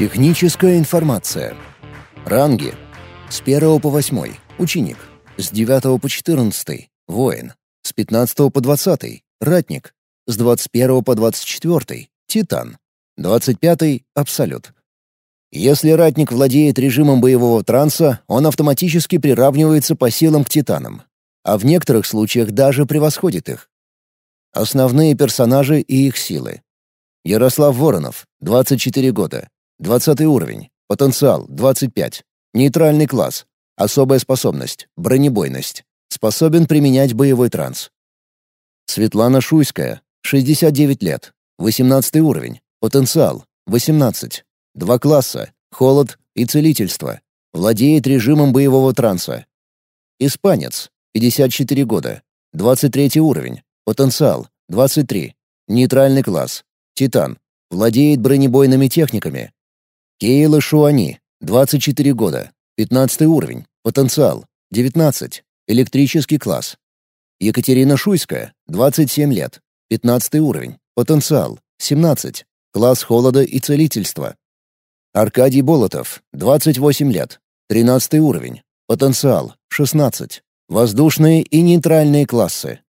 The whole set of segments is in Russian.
Техническая информация. Ранги. С 1 по 8 — ученик. С 9 по 14 — воин. С 15 по 20 — ратник. С 21 по 24 — титан. 25 — абсолют. Если ратник владеет режимом боевого транса, он автоматически приравнивается по силам к титанам, а в некоторых случаях даже превосходит их. Основные персонажи и их силы. Ярослав Воронов, 24 года, 20 уровень, потенциал 25, нейтральный класс, особая способность, бронебойность, способен применять боевой транс. Светлана Шуйская, 69 лет, 18 уровень, потенциал 18, два класса, холод и целительство, владеет режимом боевого транса. Испанец, 54 года, 23 уровень, потенциал 23, нейтральный класс, титан, владеет бронебойными техниками, Кейла Шуани, 24 года, 15 уровень, потенциал, 19, электрический класс. Екатерина Шуйская, 27 лет, 15 уровень, потенциал, 17, класс холода и целительства. Аркадий Болотов, 28 лет, 13 уровень, потенциал, 16, воздушные и нейтральные классы.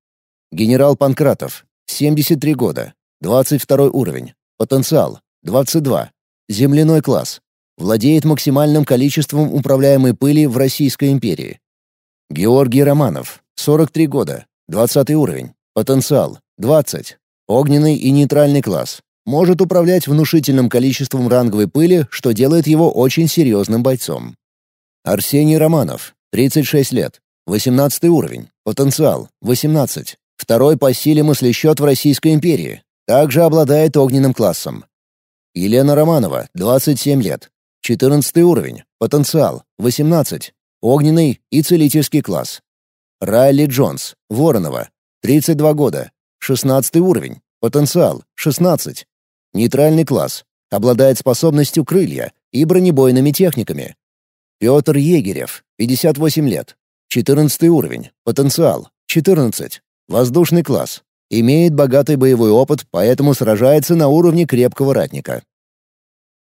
Генерал Панкратов, 73 года, 22 уровень, потенциал, 22, Земляной класс. Владеет максимальным количеством управляемой пыли в Российской империи. Георгий Романов. 43 года. 20 уровень. Потенциал. 20. Огненный и нейтральный класс. Может управлять внушительным количеством ранговой пыли, что делает его очень серьезным бойцом. Арсений Романов. 36 лет. 18 уровень. Потенциал. 18. Второй по силе мыслещет в Российской империи. Также обладает огненным классом. Елена Романова, 27 лет. 14 уровень. Потенциал. 18. Огненный и целительский класс. Райли Джонс, Воронова. 32 года. 16 уровень. Потенциал. 16. Нейтральный класс. Обладает способностью крылья и бронебойными техниками. Петр Егерев, 58 лет. 14 уровень. Потенциал. 14. Воздушный класс. Имеет богатый боевой опыт, поэтому сражается на уровне крепкого ратника.